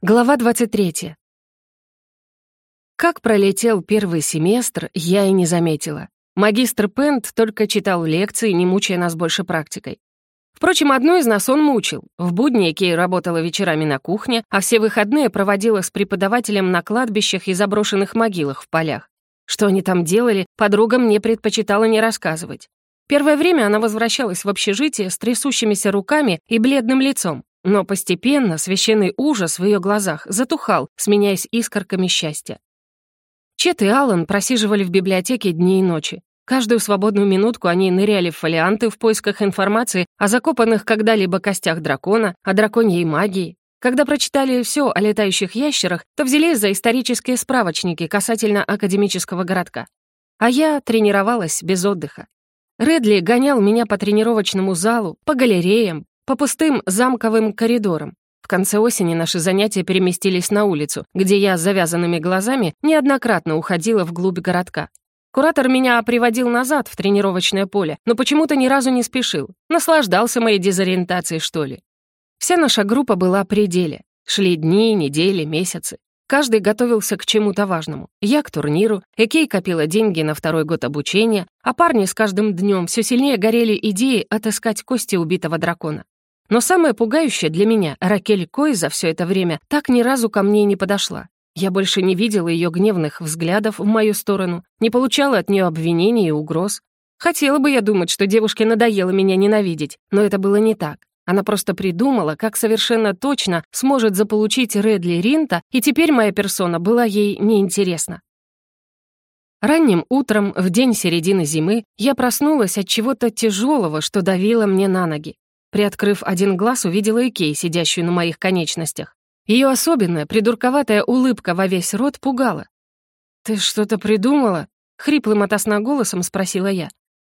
Глава 23. Как пролетел первый семестр, я и не заметила. Магистр Пент только читал лекции, не мучая нас больше практикой. Впрочем, одну из нас он мучил. В будни Кей работала вечерами на кухне, а все выходные проводила с преподавателем на кладбищах и заброшенных могилах в полях. Что они там делали, подруга мне предпочитала не рассказывать. Первое время она возвращалась в общежитие с трясущимися руками и бледным лицом, но постепенно священный ужас в ее глазах затухал, сменяясь искорками счастья. Чет и Аллан просиживали в библиотеке дни и ночи. Каждую свободную минутку они ныряли в фолианты в поисках информации о закопанных когда-либо костях дракона, о драконьей магии. Когда прочитали все о летающих ящерах, то взялись за исторические справочники касательно академического городка. А я тренировалась без отдыха. Редли гонял меня по тренировочному залу, по галереям, по пустым замковым коридорам. В конце осени наши занятия переместились на улицу, где я с завязанными глазами неоднократно уходила вглубь городка. Куратор меня приводил назад в тренировочное поле, но почему-то ни разу не спешил. Наслаждался моей дезориентацией, что ли. Вся наша группа была при деле. Шли дни, недели, месяцы. Каждый готовился к чему-то важному. Я к турниру, Экей копила деньги на второй год обучения, а парни с каждым днем все сильнее горели идеей отыскать кости убитого дракона. Но самое пугающее для меня, Ракель Кой за все это время так ни разу ко мне не подошла. Я больше не видела ее гневных взглядов в мою сторону, не получала от нее обвинений и угроз. Хотела бы я думать, что девушке надоело меня ненавидеть, но это было не так. Она просто придумала, как совершенно точно сможет заполучить Редли Ринта, и теперь моя персона была ей неинтересна. Ранним утром, в день середины зимы, я проснулась от чего-то тяжелого, что давило мне на ноги. Приоткрыв один глаз, увидела Икей, сидящую на моих конечностях. Ее особенная, придурковатая улыбка во весь рот пугала. «Ты что-то придумала?» — хриплым от голосом спросила я.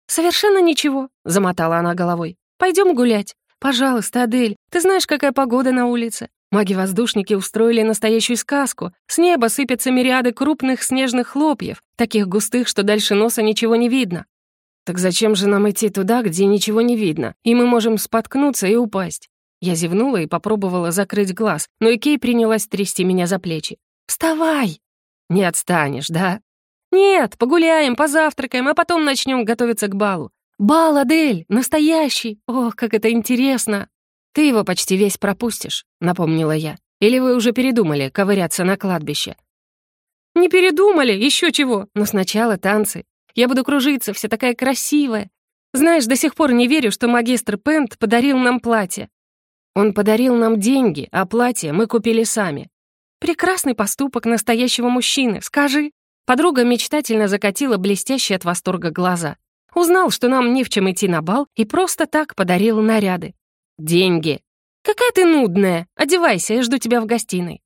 «Совершенно ничего», — замотала она головой. Пойдем гулять. Пожалуйста, Адель, ты знаешь, какая погода на улице? Маги-воздушники устроили настоящую сказку. С неба сыпятся мириады крупных снежных хлопьев, таких густых, что дальше носа ничего не видно. Так зачем же нам идти туда, где ничего не видно, и мы можем споткнуться и упасть? Я зевнула и попробовала закрыть глаз, но и принялась трясти меня за плечи. «Вставай!» «Не отстанешь, да?» «Нет, погуляем, позавтракаем, а потом начнем готовиться к балу». «Бал, Адель! Настоящий! Ох, как это интересно!» «Ты его почти весь пропустишь», — напомнила я. «Или вы уже передумали ковыряться на кладбище?» «Не передумали, еще чего, но сначала танцы. Я буду кружиться, вся такая красивая. Знаешь, до сих пор не верю, что магистр Пент подарил нам платье. Он подарил нам деньги, а платье мы купили сами. Прекрасный поступок настоящего мужчины, скажи. Подруга мечтательно закатила блестящие от восторга глаза. Узнал, что нам не в чем идти на бал, и просто так подарил наряды. Деньги. Какая ты нудная. Одевайся, я жду тебя в гостиной.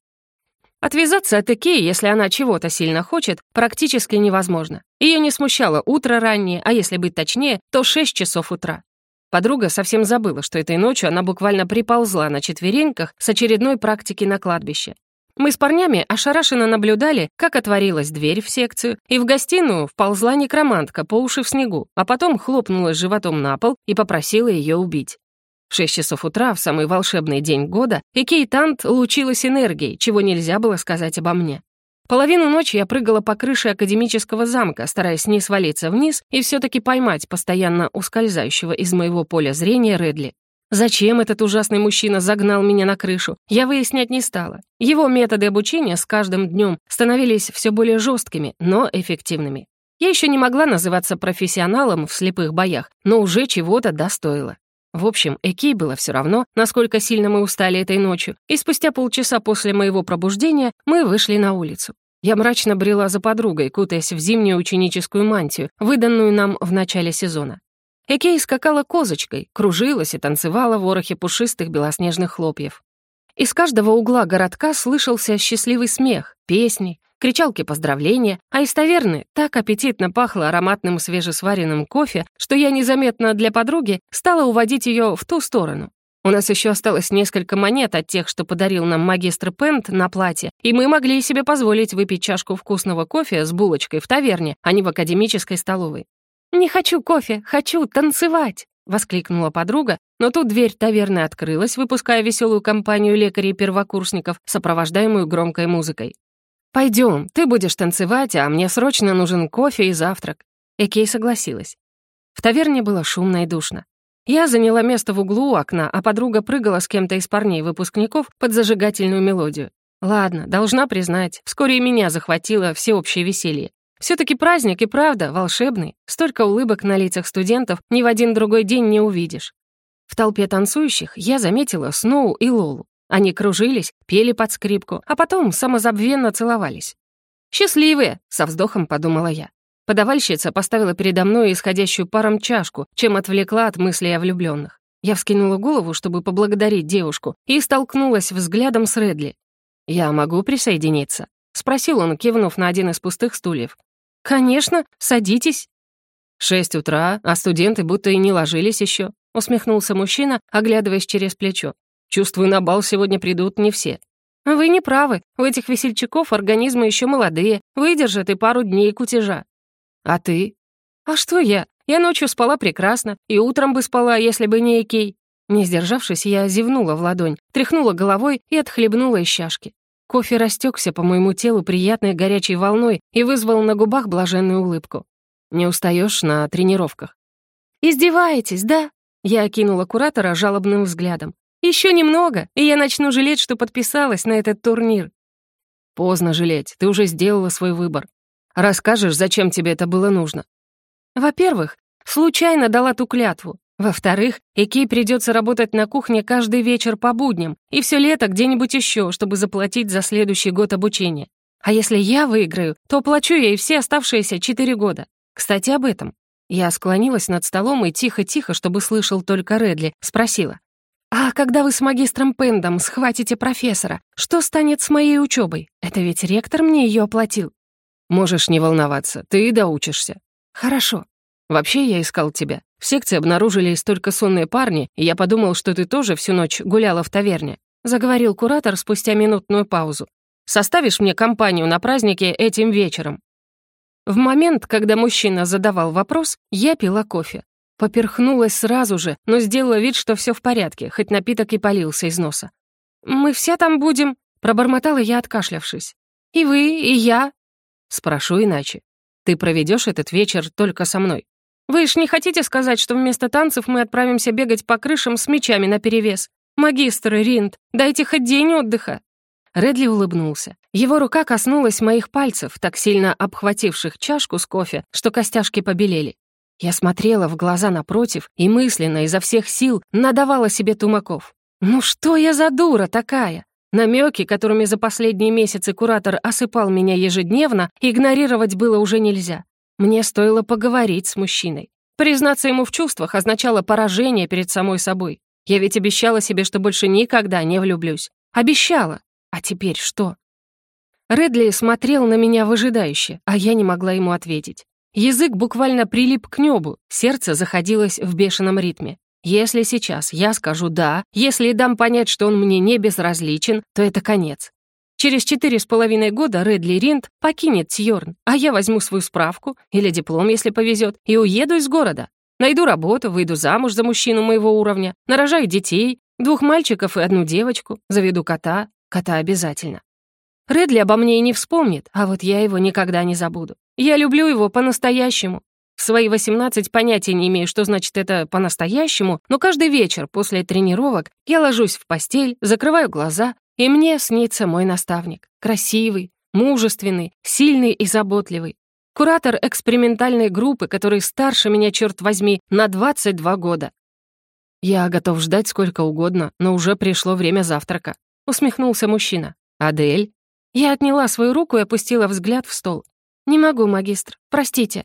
Отвязаться от Икеи, если она чего-то сильно хочет, практически невозможно. Ее не смущало утро раннее, а если быть точнее, то 6 часов утра. Подруга совсем забыла, что этой ночью она буквально приползла на четвереньках с очередной практики на кладбище. Мы с парнями ошарашенно наблюдали, как отворилась дверь в секцию, и в гостиную вползла некромантка по уши в снегу, а потом хлопнула животом на пол и попросила ее убить. В 6 часов утра, в самый волшебный день года, и Кейтант лучилась энергией, чего нельзя было сказать обо мне. Половину ночи я прыгала по крыше академического замка, стараясь не свалиться вниз и все таки поймать постоянно ускользающего из моего поля зрения Редли. Зачем этот ужасный мужчина загнал меня на крышу, я выяснять не стала. Его методы обучения с каждым днем становились все более жесткими, но эффективными. Я еще не могла называться профессионалом в слепых боях, но уже чего-то достоила. В общем, Экей было все равно, насколько сильно мы устали этой ночью, и спустя полчаса после моего пробуждения мы вышли на улицу. Я мрачно брела за подругой, кутаясь в зимнюю ученическую мантию, выданную нам в начале сезона. Экей скакала козочкой, кружилась и танцевала в ворохе пушистых белоснежных хлопьев. Из каждого угла городка слышался счастливый смех, песни, кричалки поздравления, а из таверны так аппетитно пахло ароматным свежесваренным кофе, что я незаметно для подруги стала уводить ее в ту сторону. У нас еще осталось несколько монет от тех, что подарил нам магистр Пент на платье, и мы могли себе позволить выпить чашку вкусного кофе с булочкой в таверне, а не в академической столовой. «Не хочу кофе, хочу танцевать!» — воскликнула подруга, но тут дверь таверны открылась, выпуская веселую компанию лекарей и первокурсников, сопровождаемую громкой музыкой. «Пойдем, ты будешь танцевать, а мне срочно нужен кофе и завтрак». Экей согласилась. В таверне было шумно и душно. Я заняла место в углу у окна, а подруга прыгала с кем-то из парней-выпускников под зажигательную мелодию. Ладно, должна признать, вскоре и меня захватило всеобщее веселье все таки праздник и правда волшебный. Столько улыбок на лицах студентов ни в один другой день не увидишь. В толпе танцующих я заметила Сноу и Лолу. Они кружились, пели под скрипку, а потом самозабвенно целовались. «Счастливые!» — со вздохом подумала я. Подавальщица поставила передо мной исходящую паром чашку, чем отвлекла от мыслей о влюбленных. Я вскинула голову, чтобы поблагодарить девушку, и столкнулась взглядом с Редли. «Я могу присоединиться?» — спросил он, кивнув на один из пустых стульев. «Конечно, садитесь». «Шесть утра, а студенты будто и не ложились еще», — усмехнулся мужчина, оглядываясь через плечо. «Чувствую, на бал сегодня придут не все». «Вы не правы. У этих весельчаков организмы еще молодые, выдержат и пару дней кутежа». «А ты?» «А что я? Я ночью спала прекрасно, и утром бы спала, если бы не Экей». Не сдержавшись, я зевнула в ладонь, тряхнула головой и отхлебнула из чашки. Кофе растекся по моему телу приятной горячей волной и вызвал на губах блаженную улыбку. Не устаешь на тренировках. «Издеваетесь, да?» Я окинула куратора жалобным взглядом. Еще немного, и я начну жалеть, что подписалась на этот турнир». «Поздно жалеть, ты уже сделала свой выбор. Расскажешь, зачем тебе это было нужно?» «Во-первых, случайно дала ту клятву. Во-вторых, Эки придется работать на кухне каждый вечер по будням и все лето где-нибудь еще, чтобы заплатить за следующий год обучения. А если я выиграю, то плачу ей все оставшиеся четыре года. Кстати, об этом. Я склонилась над столом и тихо-тихо, чтобы слышал только Редли, спросила. «А когда вы с магистром Пендом схватите профессора, что станет с моей учебой? Это ведь ректор мне ее оплатил». «Можешь не волноваться, ты и доучишься». «Хорошо». Вообще, я искал тебя. В секции обнаружились только сонные парни, и я подумал, что ты тоже всю ночь гуляла в таверне», — заговорил куратор спустя минутную паузу. «Составишь мне компанию на празднике этим вечером?» В момент, когда мужчина задавал вопрос, я пила кофе. Поперхнулась сразу же, но сделала вид, что все в порядке, хоть напиток и полился из носа. «Мы все там будем», — пробормотала я, откашлявшись. «И вы, и я». «Спрошу иначе. Ты проведешь этот вечер только со мной?» Вы ж не хотите сказать, что вместо танцев мы отправимся бегать по крышам с мечами наперевес? Магистр Ринд, дайте хоть день отдыха!» Редли улыбнулся. Его рука коснулась моих пальцев, так сильно обхвативших чашку с кофе, что костяшки побелели. Я смотрела в глаза напротив и мысленно изо всех сил надавала себе тумаков. «Ну что я за дура такая?» Намеки, которыми за последние месяцы куратор осыпал меня ежедневно, игнорировать было уже нельзя. Мне стоило поговорить с мужчиной. Признаться ему в чувствах означало поражение перед самой собой. Я ведь обещала себе, что больше никогда не влюблюсь. Обещала. А теперь что? Редли смотрел на меня выжидающе, а я не могла ему ответить. Язык буквально прилип к небу, сердце заходилось в бешеном ритме. Если сейчас я скажу «да», если дам понять, что он мне не безразличен, то это конец. Через четыре с половиной года Редли Ринд покинет Сьорн, а я возьму свою справку или диплом, если повезет, и уеду из города. Найду работу, выйду замуж за мужчину моего уровня, нарожаю детей, двух мальчиков и одну девочку, заведу кота, кота обязательно. Редли обо мне и не вспомнит, а вот я его никогда не забуду. Я люблю его по-настоящему. В свои 18 понятия не имею, что значит это по-настоящему, но каждый вечер после тренировок я ложусь в постель, закрываю глаза и мне снится мой наставник. Красивый, мужественный, сильный и заботливый. Куратор экспериментальной группы, который старше меня, черт возьми, на 22 года. «Я готов ждать сколько угодно, но уже пришло время завтрака», — усмехнулся мужчина. «Адель?» Я отняла свою руку и опустила взгляд в стол. «Не могу, магистр, простите».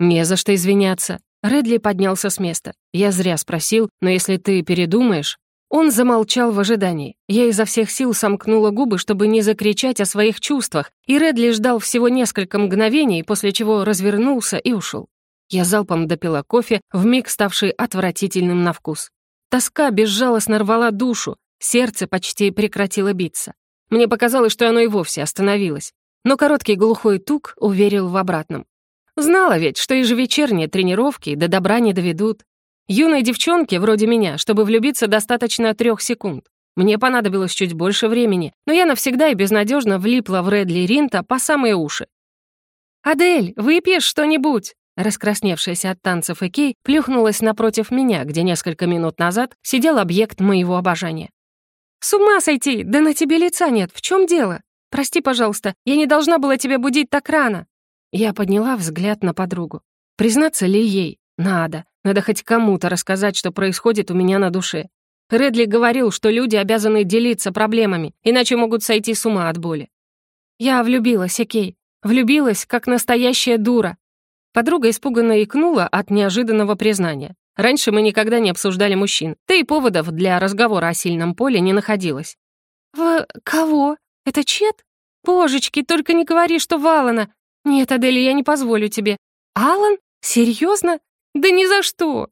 «Не за что извиняться». Редли поднялся с места. «Я зря спросил, но если ты передумаешь...» Он замолчал в ожидании. Я изо всех сил сомкнула губы, чтобы не закричать о своих чувствах, и Редли ждал всего несколько мгновений, после чего развернулся и ушел. Я залпом допила кофе, вмиг ставший отвратительным на вкус. Тоска безжалостно рвала душу, сердце почти прекратило биться. Мне показалось, что оно и вовсе остановилось. Но короткий глухой тук уверил в обратном. Знала ведь, что ежевечерние тренировки до добра не доведут. Юной девчонке, вроде меня, чтобы влюбиться достаточно трех секунд. Мне понадобилось чуть больше времени, но я навсегда и безнадежно влипла в Редли Ринта по самые уши. «Адель, выпьешь что-нибудь?» Раскрасневшаяся от танцев Экей плюхнулась напротив меня, где несколько минут назад сидел объект моего обожания. «С ума сойти! Да на тебе лица нет! В чем дело? Прости, пожалуйста, я не должна была тебя будить так рано!» Я подняла взгляд на подругу. «Признаться ли ей? Надо. Надо хоть кому-то рассказать, что происходит у меня на душе. Редли говорил, что люди обязаны делиться проблемами, иначе могут сойти с ума от боли. Я влюбилась, окей. Влюбилась, как настоящая дура. Подруга испуганно икнула от неожиданного признания. Раньше мы никогда не обсуждали мужчин, да и поводов для разговора о сильном поле не находилось. «В... кого? Это Чет? Божечки, только не говори, что Валана. Нет, Адель, я не позволю тебе. Алан? Серьезно? Да ни за что!»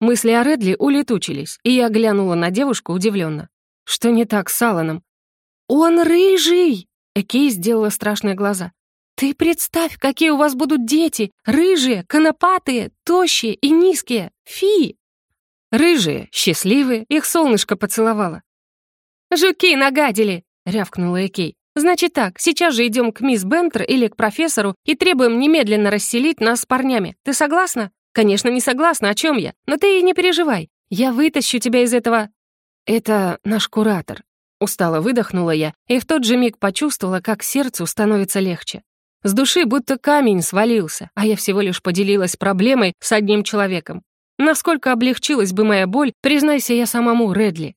Мысли о Редли улетучились, и я глянула на девушку удивленно. Что не так с Алланом? «Он рыжий!» Экей сделала страшные глаза. «Ты представь, какие у вас будут дети! Рыжие, конопатые, тощие и низкие! Фи!» Рыжие, счастливые, их солнышко поцеловало. «Жуки нагадили!» — рявкнула Экей. «Значит так, сейчас же идем к мисс Бентер или к профессору и требуем немедленно расселить нас с парнями. Ты согласна?» Конечно, не согласна, о чем я, но ты и не переживай. Я вытащу тебя из этого... Это наш куратор. Устало выдохнула я и в тот же миг почувствовала, как сердцу становится легче. С души будто камень свалился, а я всего лишь поделилась проблемой с одним человеком. Насколько облегчилась бы моя боль, признайся я самому Редли.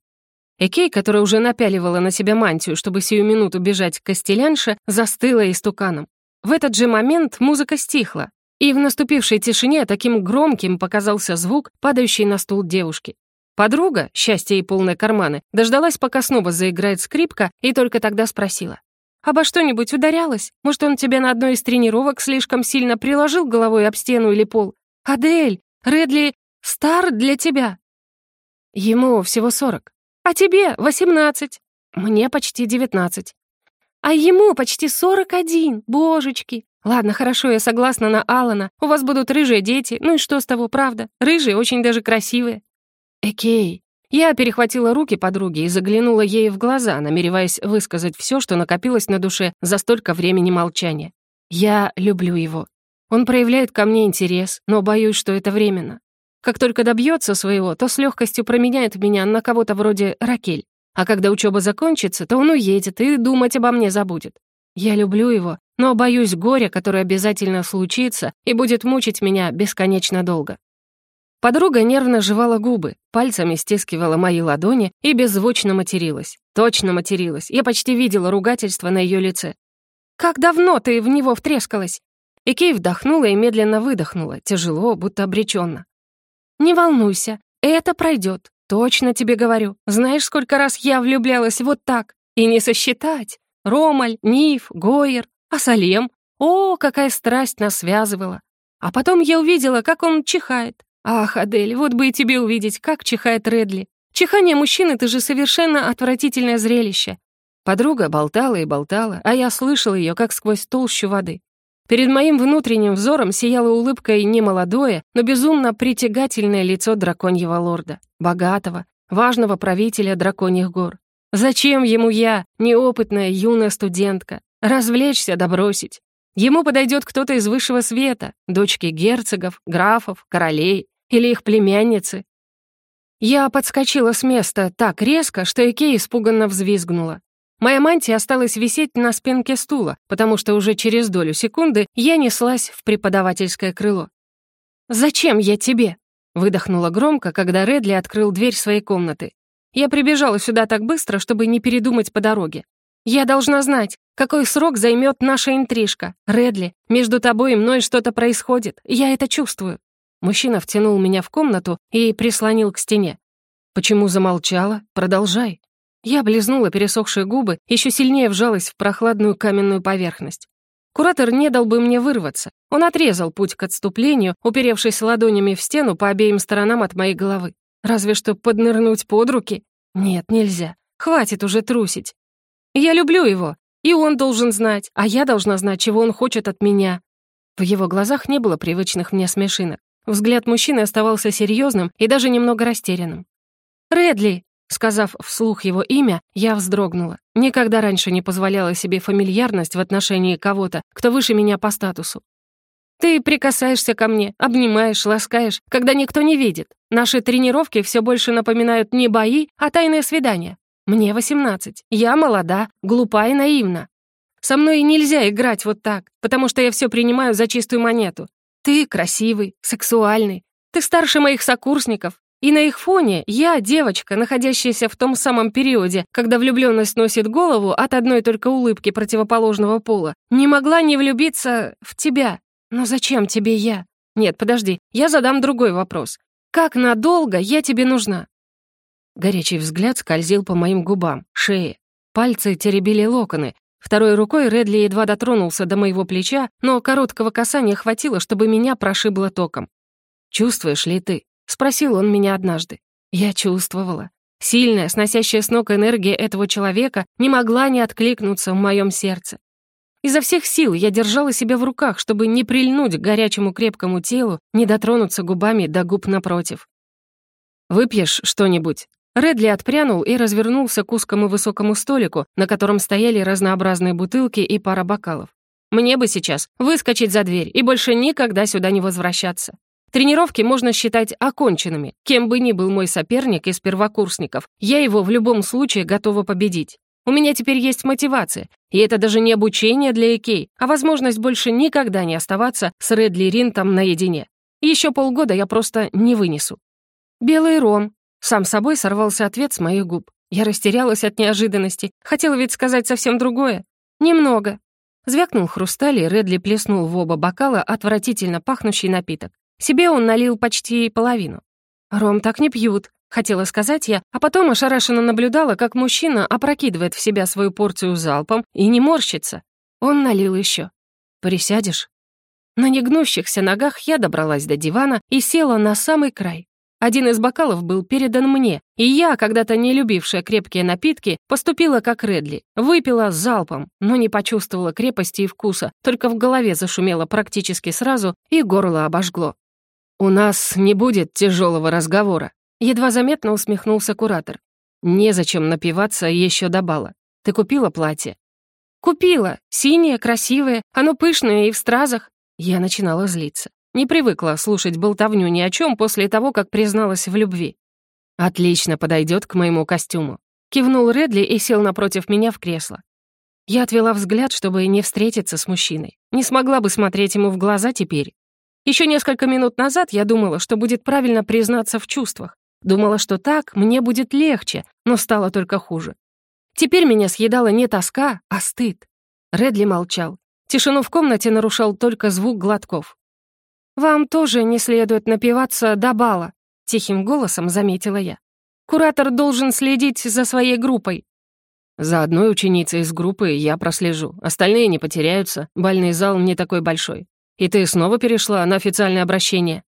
Экей, которая уже напяливала на себя мантию, чтобы сию минуту бежать к костелянше, застыла истуканом. В этот же момент музыка стихла, и в наступившей тишине таким громким показался звук, падающий на стул девушки. Подруга, счастье и полные карманы, дождалась, пока снова заиграет скрипка, и только тогда спросила. «Обо что-нибудь ударялась? Может, он тебя на одной из тренировок слишком сильно приложил головой об стену или пол? Адель, Редли, стар для тебя!» «Ему всего сорок. А тебе восемнадцать. Мне почти девятнадцать. А ему почти сорок один, божечки! «Ладно, хорошо, я согласна на Алана. У вас будут рыжие дети, ну и что с того, правда? Рыжие очень даже красивые». «Экей». Я перехватила руки подруги и заглянула ей в глаза, намереваясь высказать все, что накопилось на душе за столько времени молчания. «Я люблю его. Он проявляет ко мне интерес, но боюсь, что это временно. Как только добьется своего, то с легкостью променяет меня на кого-то вроде Ракель. А когда учеба закончится, то он уедет и думать обо мне забудет. Я люблю его, но боюсь горя, которое обязательно случится и будет мучить меня бесконечно долго. Подруга нервно жевала губы, пальцами стискивала мои ладони и беззвучно материлась. Точно материлась. Я почти видела ругательство на ее лице. «Как давно ты в него втрескалась?» Икей вдохнула и медленно выдохнула, тяжело, будто обреченно. «Не волнуйся, это пройдет. Точно тебе говорю. Знаешь, сколько раз я влюблялась вот так? И не сосчитать. Ромаль, Ниф, Гойер, а Салем? О, какая страсть нас связывала! А потом я увидела, как он чихает. Ах, Адель, вот бы и тебе увидеть, как чихает Редли. Чихание мужчины — это же совершенно отвратительное зрелище. Подруга болтала и болтала, а я слышала ее, как сквозь толщу воды. Перед моим внутренним взором сияла улыбкой немолодое, но безумно притягательное лицо драконьего лорда, богатого, важного правителя драконьих гор. Зачем ему я, неопытная юная студентка? Развлечься да бросить. Ему подойдет кто-то из высшего света, дочки герцогов, графов, королей или их племянницы. Я подскочила с места так резко, что Икея испуганно взвизгнула. Моя мантия осталась висеть на спинке стула, потому что уже через долю секунды я неслась в преподавательское крыло. «Зачем я тебе?» — выдохнула громко, когда Редли открыл дверь своей комнаты. Я прибежала сюда так быстро, чтобы не передумать по дороге. Я должна знать, какой срок займет наша интрижка. Редли, между тобой и мной что-то происходит. Я это чувствую». Мужчина втянул меня в комнату и прислонил к стене. «Почему замолчала? Продолжай». Я облизнула пересохшие губы, еще сильнее вжалась в прохладную каменную поверхность. Куратор не дал бы мне вырваться. Он отрезал путь к отступлению, уперевшись ладонями в стену по обеим сторонам от моей головы. Разве что поднырнуть под руки? Нет, нельзя. Хватит уже трусить. Я люблю его, и он должен знать, а я должна знать, чего он хочет от меня». В его глазах не было привычных мне смешинок. Взгляд мужчины оставался серьезным и даже немного растерянным. «Редли!» Сказав вслух его имя, я вздрогнула. Никогда раньше не позволяла себе фамильярность в отношении кого-то, кто выше меня по статусу. «Ты прикасаешься ко мне, обнимаешь, ласкаешь, когда никто не видит. Наши тренировки все больше напоминают не бои, а тайные свидания. Мне 18. Я молода, глупа и наивна. Со мной нельзя играть вот так, потому что я все принимаю за чистую монету. Ты красивый, сексуальный, ты старше моих сокурсников, и на их фоне я девочка, находящаяся в том самом периоде, когда влюбленность носит голову от одной только улыбки противоположного пола, не могла не влюбиться в тебя. Но зачем тебе я? Нет, подожди, я задам другой вопрос. Как надолго я тебе нужна? Горячий взгляд скользил по моим губам, шее. Пальцы теребили локоны. Второй рукой Редли едва дотронулся до моего плеча, но короткого касания хватило, чтобы меня прошибло током. «Чувствуешь ли ты?» — спросил он меня однажды. Я чувствовала. Сильная, сносящая с ног энергия этого человека не могла не откликнуться в моем сердце. Изо всех сил я держала себя в руках, чтобы не прильнуть к горячему крепкому телу, не дотронуться губами до губ напротив. «Выпьешь что-нибудь?» Редли отпрянул и развернулся к узкому высокому столику, на котором стояли разнообразные бутылки и пара бокалов. «Мне бы сейчас выскочить за дверь и больше никогда сюда не возвращаться. Тренировки можно считать оконченными. Кем бы ни был мой соперник из первокурсников, я его в любом случае готова победить. У меня теперь есть мотивация, и это даже не обучение для Экей, а возможность больше никогда не оставаться с Редли Ринтом наедине. Еще полгода я просто не вынесу. Белый ром, сам собой сорвался ответ с моих губ. Я растерялась от неожиданности. Хотела ведь сказать совсем другое. «Немного». Звякнул хрусталь, и Редли плеснул в оба бокала отвратительно пахнущий напиток. Себе он налил почти половину. «Ром так не пьют», — хотела сказать я, а потом ошарашенно наблюдала, как мужчина опрокидывает в себя свою порцию залпом и не морщится. Он налил еще. «Присядешь?» На негнущихся ногах я добралась до дивана и села на самый край. Один из бокалов был передан мне, и я, когда-то не любившая крепкие напитки, поступила как Редли. Выпила залпом, но не почувствовала крепости и вкуса, только в голове зашумело практически сразу и горло обожгло. «У нас не будет тяжелого разговора», — едва заметно усмехнулся куратор. «Незачем напиваться еще до бала. Ты купила платье?» «Купила. Синее, красивое, оно пышное и в стразах». Я начинала злиться. Не привыкла слушать болтовню ни о чем после того, как призналась в любви. «Отлично подойдет к моему костюму», — кивнул Редли и сел напротив меня в кресло. Я отвела взгляд, чтобы не встретиться с мужчиной. Не смогла бы смотреть ему в глаза теперь. Еще несколько минут назад я думала, что будет правильно признаться в чувствах. Думала, что так мне будет легче, но стало только хуже. Теперь меня съедала не тоска, а стыд. Редли молчал. Тишину в комнате нарушал только звук глотков. «Вам тоже не следует напиваться до бала», — тихим голосом заметила я. «Куратор должен следить за своей группой». «За одной ученицей из группы я прослежу. Остальные не потеряются. Бальный зал не такой большой. И ты снова перешла на официальное обращение».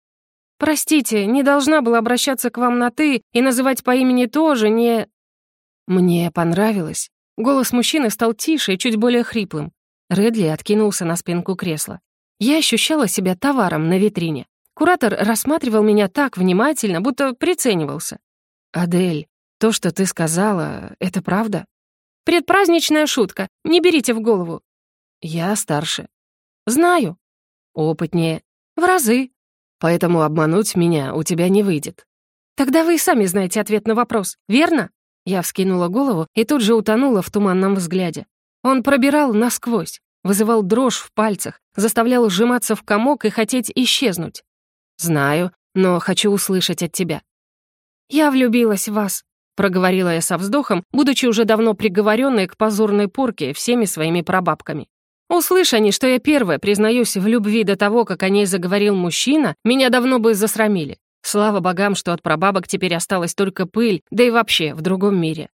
«Простите, не должна была обращаться к вам на «ты» и называть по имени тоже не...» Мне понравилось. Голос мужчины стал тише и чуть более хриплым. Редли откинулся на спинку кресла. Я ощущала себя товаром на витрине. Куратор рассматривал меня так внимательно, будто приценивался. «Адель, то, что ты сказала, это правда?» «Предпраздничная шутка, не берите в голову». «Я старше». «Знаю». «Опытнее». «В разы». «Поэтому обмануть меня у тебя не выйдет». «Тогда вы и сами знаете ответ на вопрос, верно?» Я вскинула голову и тут же утонула в туманном взгляде. Он пробирал насквозь вызывал дрожь в пальцах, заставлял сжиматься в комок и хотеть исчезнуть. «Знаю, но хочу услышать от тебя». «Я влюбилась в вас», — проговорила я со вздохом, будучи уже давно приговоренной к позорной порке всеми своими прабабками. «Услышь они, что я первая признаюсь в любви до того, как о ней заговорил мужчина, меня давно бы засрамили. Слава богам, что от прабабок теперь осталась только пыль, да и вообще в другом мире».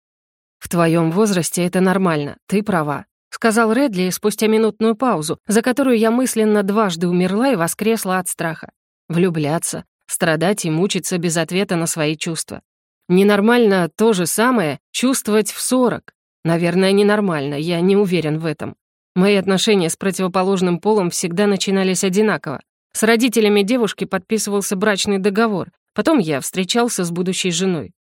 «В твоем возрасте это нормально, ты права», сказал Редли спустя минутную паузу, за которую я мысленно дважды умерла и воскресла от страха. Влюбляться, страдать и мучиться без ответа на свои чувства. Ненормально то же самое чувствовать в 40. Наверное, ненормально, я не уверен в этом. Мои отношения с противоположным полом всегда начинались одинаково. С родителями девушки подписывался брачный договор, потом я встречался с будущей женой.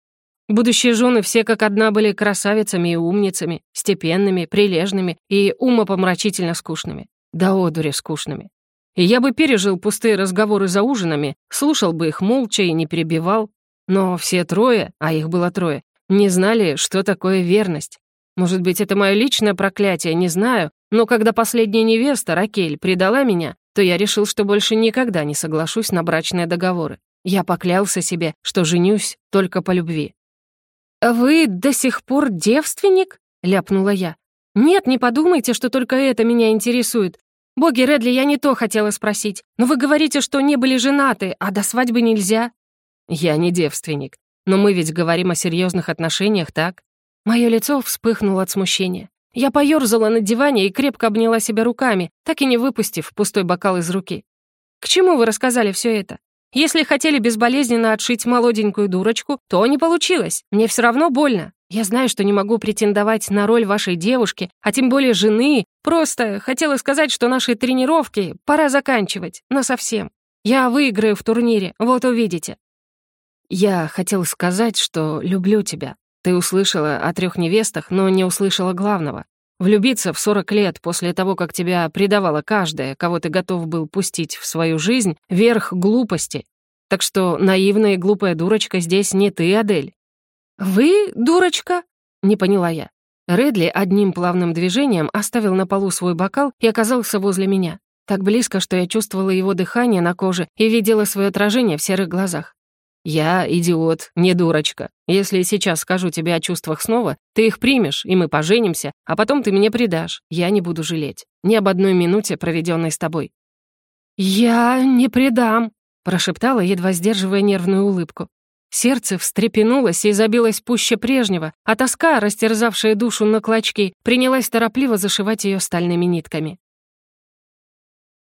Будущие жены все как одна были красавицами и умницами, степенными, прилежными и умопомрачительно скучными. Да одури скучными. И я бы пережил пустые разговоры за ужинами, слушал бы их молча и не перебивал. Но все трое, а их было трое, не знали, что такое верность. Может быть, это мое личное проклятие, не знаю, но когда последняя невеста, Ракель, предала меня, то я решил, что больше никогда не соглашусь на брачные договоры. Я поклялся себе, что женюсь только по любви. «А «Вы до сих пор девственник?» — ляпнула я. «Нет, не подумайте, что только это меня интересует. Боги, Редли, я не то хотела спросить. Но вы говорите, что не были женаты, а до свадьбы нельзя». «Я не девственник. Но мы ведь говорим о серьезных отношениях, так?» Мое лицо вспыхнуло от смущения. Я поёрзала на диване и крепко обняла себя руками, так и не выпустив пустой бокал из руки. «К чему вы рассказали все это? Если хотели безболезненно отшить молоденькую дурочку, то не получилось. Мне все равно больно. Я знаю, что не могу претендовать на роль вашей девушки, а тем более жены. Просто хотела сказать, что наши тренировки пора заканчивать, но совсем. Я выиграю в турнире, вот увидите. Я хотел сказать, что люблю тебя. Ты услышала о трех невестах, но не услышала главного. Влюбиться в 40 лет после того, как тебя предавала каждая, кого ты готов был пустить в свою жизнь, — верх глупости. Так что наивная и глупая дурочка здесь не ты, Адель. «Вы дурочка?» — не поняла я. Редли одним плавным движением оставил на полу свой бокал и оказался возле меня. Так близко, что я чувствовала его дыхание на коже и видела свое отражение в серых глазах. «Я идиот, не дурочка. Если сейчас скажу тебе о чувствах снова, ты их примешь, и мы поженимся, а потом ты меня предашь. Я не буду жалеть. Ни об одной минуте, проведенной с тобой». «Я не предам», — прошептала, едва сдерживая нервную улыбку. Сердце встрепенулось и забилось пуще прежнего, а тоска, растерзавшая душу на клочки, принялась торопливо зашивать ее стальными нитками.